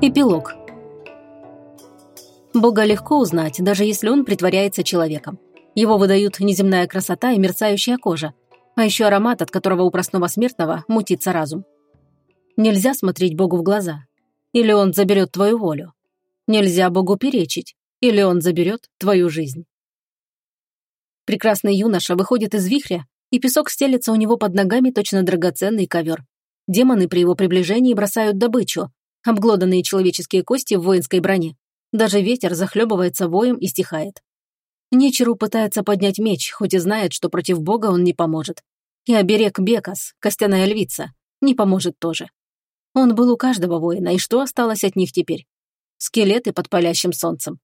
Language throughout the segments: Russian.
Эпилог. Бога легко узнать, даже если он притворяется человеком. Его выдают неземная красота и мерцающая кожа, а еще аромат, от которого у простого смертного мутится разум. Нельзя смотреть Богу в глаза, или он заберет твою волю. Нельзя Богу перечить, или он заберет твою жизнь. Прекрасный юноша выходит из вихря, и песок стелется у него под ногами точно драгоценный ковер. Демоны при его приближении бросают добычу, обглоданные человеческие кости в воинской броне. Даже ветер захлебывается воем и стихает. Нечеру пытается поднять меч, хоть и знает, что против бога он не поможет. И оберег Бекас, костяная львица, не поможет тоже. Он был у каждого воина, и что осталось от них теперь? Скелеты под палящим солнцем.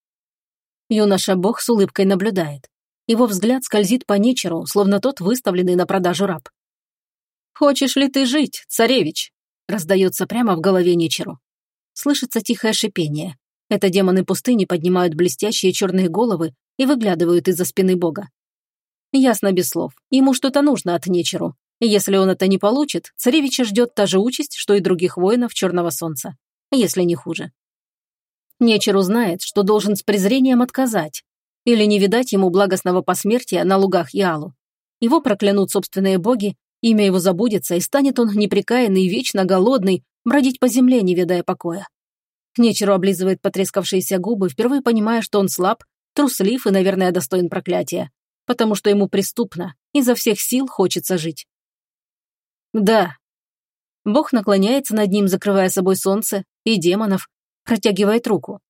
Юноша-бог с улыбкой наблюдает. Его взгляд скользит по Нечеру, словно тот выставленный на продажу раб. «Хочешь ли ты жить, царевич?» раздается прямо в голове Нечеру. Слышится тихое шипение. Это демоны пустыни поднимают блестящие черные головы и выглядывают из-за спины бога. Ясно без слов. Ему что-то нужно от Нечеру. И если он это не получит, царевича ждет та же участь, что и других воинов Черного Солнца. Если не хуже. Нечеру знает, что должен с презрением отказать. Или не видать ему благостного посмертия на лугах Иалу. Его проклянут собственные боги, имя его забудется, и станет он неприкаянный, вечно голодный, бродить по земле, не ведая покоя. Нечеру облизывает потрескавшиеся губы, впервые понимая, что он слаб, труслив и, наверное, достоин проклятия, потому что ему преступно, изо всех сил хочется жить. Да. Бог наклоняется над ним, закрывая собой солнце и демонов, протягивает руку.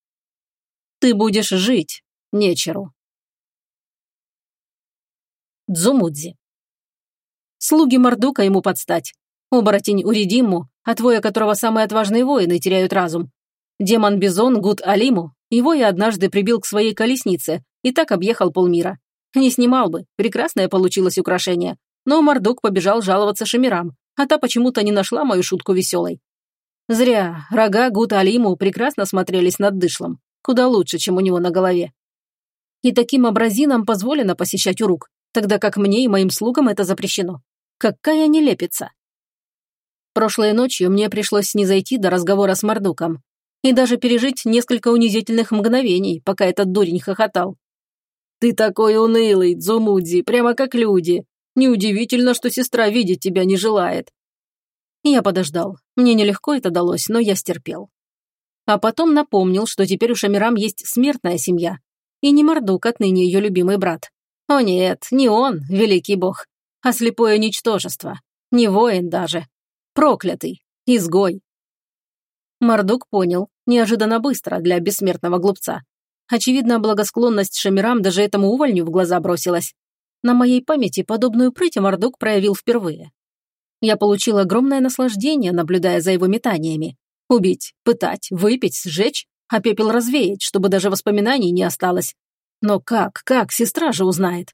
Ты будешь жить, Нечеру. Дзумудзи. Слуги Мордука ему под стать. Оборотень Уридиму, от воя которого самые отважные воины теряют разум. Демон Бизон Гуд Алиму, его я однажды прибил к своей колеснице и так объехал полмира. Не снимал бы, прекрасное получилось украшение. Но Мордук побежал жаловаться Шамирам, а та почему-то не нашла мою шутку веселой. Зря, рога Гуд Алиму прекрасно смотрелись над дышлом, куда лучше, чем у него на голове. И таким образинам позволено посещать урук, тогда как мне и моим слугам это запрещено. Какая нелепица! Прошлой ночью мне пришлось не зайти до разговора с Мордуком и даже пережить несколько унизительных мгновений, пока этот дурень хохотал. «Ты такой унылый, Дзумудзи, прямо как люди. Неудивительно, что сестра видеть тебя не желает». Я подождал. Мне нелегко это далось, но я стерпел. А потом напомнил, что теперь у Шамирам есть смертная семья. И не Мордук отныне ее любимый брат. О нет, не он, великий бог, а слепое ничтожество. Не воин даже. Проклятый. Изгой. Мордук понял, неожиданно быстро для бессмертного глупца. Очевидно, благосклонность Шамирам даже этому увольню в глаза бросилась. На моей памяти подобную прыть Мордук проявил впервые. Я получил огромное наслаждение, наблюдая за его метаниями. Убить, пытать, выпить, сжечь, а пепел развеять, чтобы даже воспоминаний не осталось. Но как, как, сестра же узнает.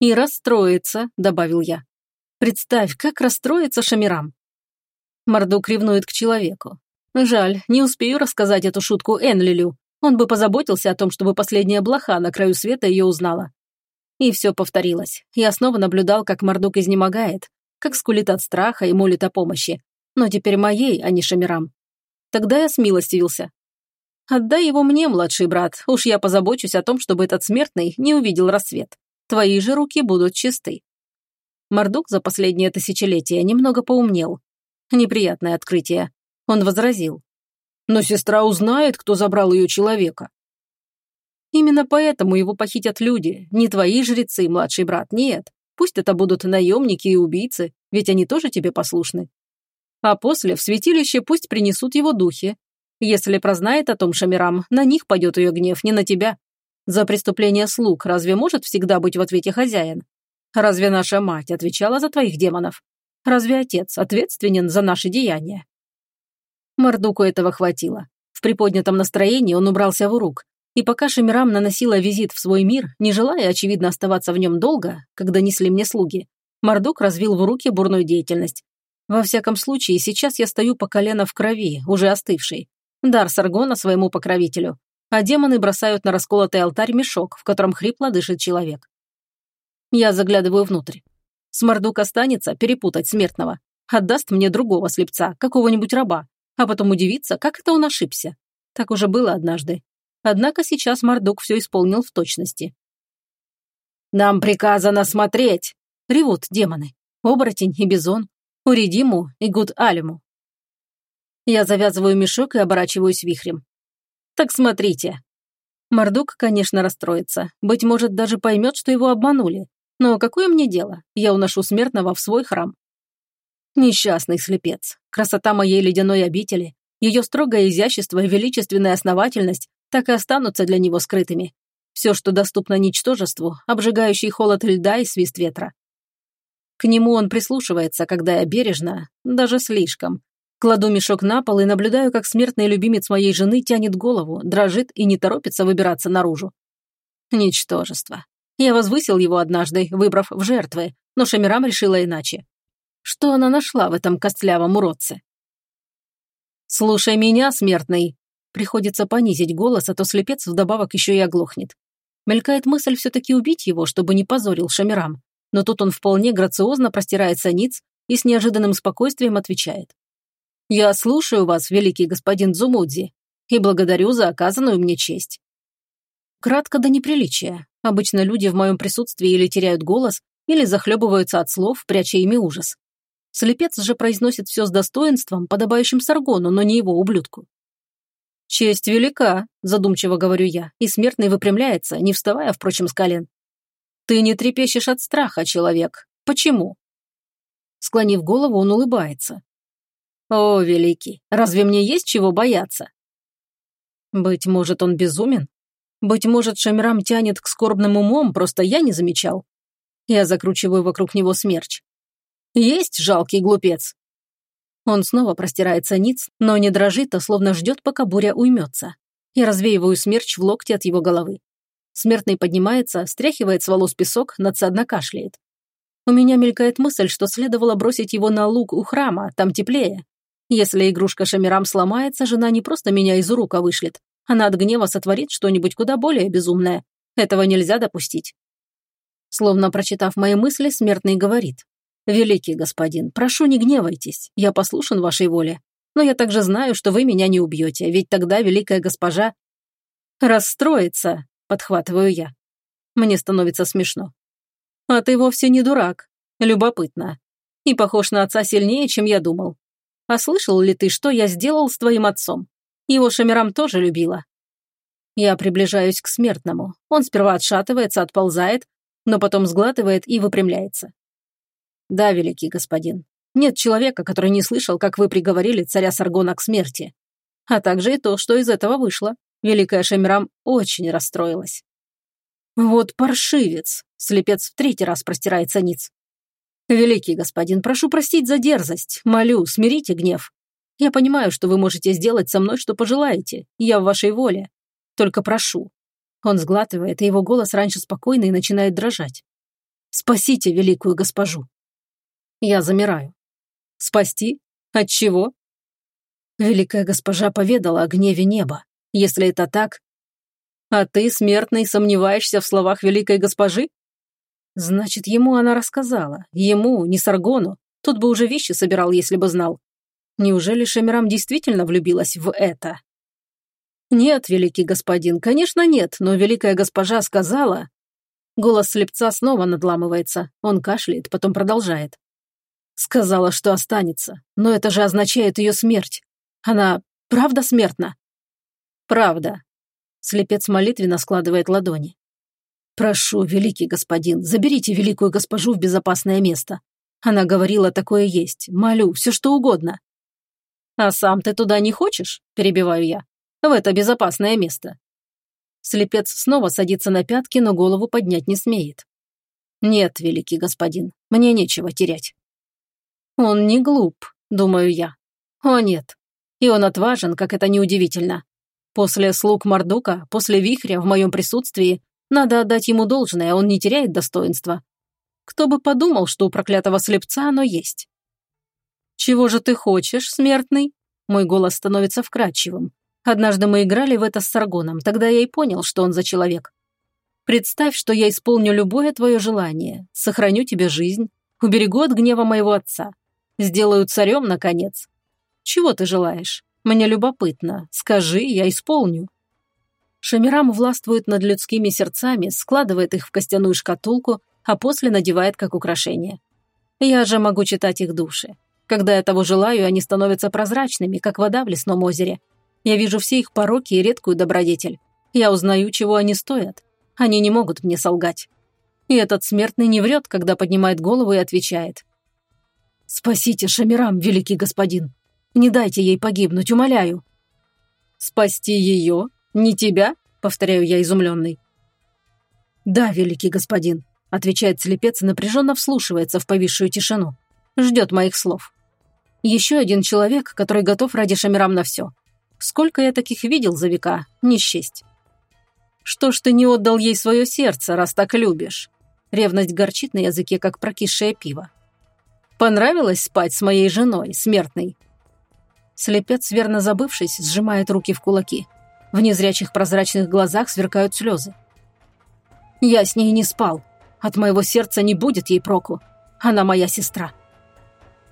«И расстроится», — добавил я. Представь, как расстроится Шамирам. Мордук ревнует к человеку. Жаль, не успею рассказать эту шутку Энлилю. Он бы позаботился о том, чтобы последняя блоха на краю света ее узнала. И все повторилось. Я снова наблюдал, как Мордук изнемогает, как скулит от страха и молит о помощи. Но теперь моей, а не Шамирам. Тогда я смилостивился. Отдай его мне, младший брат, уж я позабочусь о том, чтобы этот смертный не увидел рассвет. Твои же руки будут чисты. Мордук за последнее тысячелетие немного поумнел. Неприятное открытие. Он возразил. «Но сестра узнает, кто забрал ее человека». «Именно поэтому его похитят люди, не твои жрецы, младший брат, нет. Пусть это будут наемники и убийцы, ведь они тоже тебе послушны. А после в святилище пусть принесут его духи. Если прознает о том Шамирам, на них пойдет ее гнев, не на тебя. За преступление слуг разве может всегда быть в ответе хозяин? Разве наша мать отвечала за твоих демонов? Разве отец ответственен за наши деяния?» Мордуку этого хватило. В приподнятом настроении он убрался в рук, и пока Шамирам наносила визит в свой мир, не желая, очевидно, оставаться в нем долго, когда несли мне слуги, Мордук развил в руки бурную деятельность. Во всяком случае, сейчас я стою по колено в крови, уже остывшей. Дар Саргона своему покровителю. А демоны бросают на расколотый алтарь мешок, в котором хрипло дышит человек. Я заглядываю внутрь. Смордук останется перепутать смертного. Отдаст мне другого слепца, какого-нибудь раба. а потом удивиться, как это он ошибся. Так уже было однажды. Однако сейчас Мордук все исполнил в точности. «Нам приказано смотреть!» — ревут демоны. Оборотень и бизон, Уридиму и Гуд-Алиму. Я завязываю мешок и оборачиваюсь вихрем. Так смотрите. Мордук, конечно, расстроится. Быть может, даже поймет, что его обманули. Но какое мне дело? Я уношу смертного в свой храм. Несчастный слепец. Красота моей ледяной обители, ее строгое изящество и величественная основательность так и останутся для него скрытыми. Все, что доступно ничтожеству, обжигающий холод льда и свист ветра. К нему он прислушивается, когда я бережно, даже слишком. Кладу мешок на пол и наблюдаю, как смертный любимец моей жены тянет голову, дрожит и не торопится выбираться наружу. Ничтожество. Я возвысил его однажды, выбрав в жертвы, но Шамирам решила иначе. Что она нашла в этом костлявом уродце? «Слушай меня, смертный!» Приходится понизить голос, а то слепец вдобавок еще и оглохнет. Мелькает мысль все-таки убить его, чтобы не позорил Шамирам но тут он вполне грациозно простирается ниц и с неожиданным спокойствием отвечает. «Я слушаю вас, великий господин Дзумудзи, и благодарю за оказанную мне честь». Кратко до неприличия. Обычно люди в моем присутствии или теряют голос, или захлебываются от слов, пряча ими ужас. Слепец же произносит все с достоинством, подобающим Саргону, но не его ублюдку. «Честь велика», – задумчиво говорю я, и смертный выпрямляется, не вставая, впрочем, с колен. Ты не трепещешь от страха, человек. Почему? Склонив голову, он улыбается. О, великий, разве мне есть чего бояться? Быть может, он безумен? Быть может, Шамирам тянет к скорбным умом, просто я не замечал. Я закручиваю вокруг него смерч. Есть жалкий глупец. Он снова простирается ниц, но не дрожит, а словно ждет, пока буря уймется. Я развеиваю смерч в локте от его головы. Смертный поднимается, стряхивает с волос песок, надсадно кашляет. У меня мелькает мысль, что следовало бросить его на луг у храма, там теплее. Если игрушка Шамирам сломается, жена не просто меня из урука вышлет. Она от гнева сотворит что-нибудь куда более безумное. Этого нельзя допустить. Словно прочитав мои мысли, смертный говорит. «Великий господин, прошу, не гневайтесь. Я послушен вашей воле. Но я также знаю, что вы меня не убьете, ведь тогда великая госпожа...» «Расстроится», подхватываю я. Мне становится смешно. А ты вовсе не дурак. Любопытно. И похож на отца сильнее, чем я думал. А слышал ли ты, что я сделал с твоим отцом? Его Шамирам тоже любила. Я приближаюсь к смертному. Он сперва отшатывается, отползает, но потом сглатывает и выпрямляется. Да, великий господин, нет человека, который не слышал, как вы приговорили царя Саргона к смерти. А также и то, что из этого вышло. Великая Шамирам очень расстроилась. «Вот паршивец!» — слепец в третий раз простирается ниц. «Великий господин, прошу простить за дерзость. Молю, смирите гнев. Я понимаю, что вы можете сделать со мной, что пожелаете. Я в вашей воле. Только прошу». Он сглатывает, и его голос раньше спокойный начинает дрожать. «Спасите великую госпожу». Я замираю. «Спасти? От чего?» Великая госпожа поведала о гневе неба. Если это так... А ты, смертный, сомневаешься в словах великой госпожи? Значит, ему она рассказала. Ему, не Саргону. Тот бы уже вещи собирал, если бы знал. Неужели Шамирам действительно влюбилась в это? Нет, великий господин, конечно нет, но великая госпожа сказала... Голос слепца снова надламывается. Он кашляет, потом продолжает. Сказала, что останется, но это же означает ее смерть. Она правда смертна? Правда. Слепец молитвенно складывает ладони. Прошу, великий господин, заберите великую госпожу в безопасное место. Она говорила, такое есть. Молю, все что угодно. А сам ты туда не хочешь? Перебиваю я. В это безопасное место. Слепец снова садится на пятки, но голову поднять не смеет. Нет, великий господин, мне нечего терять. Он не глуп, думаю я. О нет. И он отважен, как это неудивительно. После слуг Мордука, после вихря в моем присутствии, надо отдать ему должное, он не теряет достоинства. Кто бы подумал, что у проклятого слепца оно есть. «Чего же ты хочешь, смертный?» Мой голос становится вкрадчивым. Однажды мы играли в это с Саргоном, тогда я и понял, что он за человек. Представь, что я исполню любое твое желание, сохраню тебе жизнь, уберегу от гнева моего отца, сделаю царем, наконец. Чего ты желаешь? Мне любопытно. Скажи, я исполню». Шамирам властвует над людскими сердцами, складывает их в костяную шкатулку, а после надевает как украшение. Я же могу читать их души. Когда я того желаю, они становятся прозрачными, как вода в лесном озере. Я вижу все их пороки и редкую добродетель. Я узнаю, чего они стоят. Они не могут мне солгать. И этот смертный не врет, когда поднимает голову и отвечает. «Спасите Шамирам, великий господин. Не дайте ей погибнуть, умоляю». «Спасти ее? Не тебя?» — повторяю я изумленный. «Да, великий господин», — отвечает слепец и напряженно вслушивается в повисшую тишину. Ждет моих слов. Еще один человек, который готов ради Шамирам на все. Сколько я таких видел за века, не счесть. Что ж ты не отдал ей свое сердце, раз так любишь? Ревность горчит на языке, как прокисшее пиво. Понравилось спать с моей женой, смертной? Слепец, верно забывшись, сжимает руки в кулаки. В незрячих прозрачных глазах сверкают слезы. Я с ней не спал. От моего сердца не будет ей проку. Она моя сестра.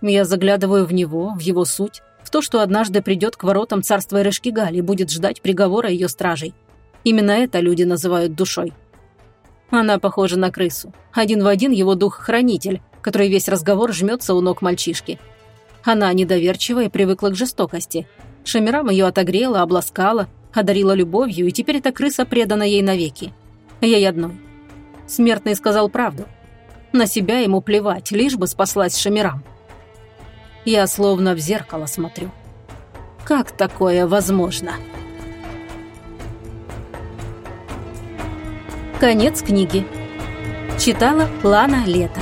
Я заглядываю в него, в его суть, в то, что однажды придет к воротам царства Эрешкигаль и будет ждать приговора ее стражей. Именно это люди называют душой. Она похожа на крысу. Один в один его дух-хранитель, который весь разговор жмется у ног мальчишки. Она недоверчива и привыкла к жестокости. Шамирам ее отогрела, обласкала, одарила любовью, и теперь эта крыса предана ей навеки. Ей одной. Смертный сказал правду. На себя ему плевать, лишь бы спаслась Шамирам. Я словно в зеркало смотрю. Как такое возможно? Конец книги. Читала Лана Лето.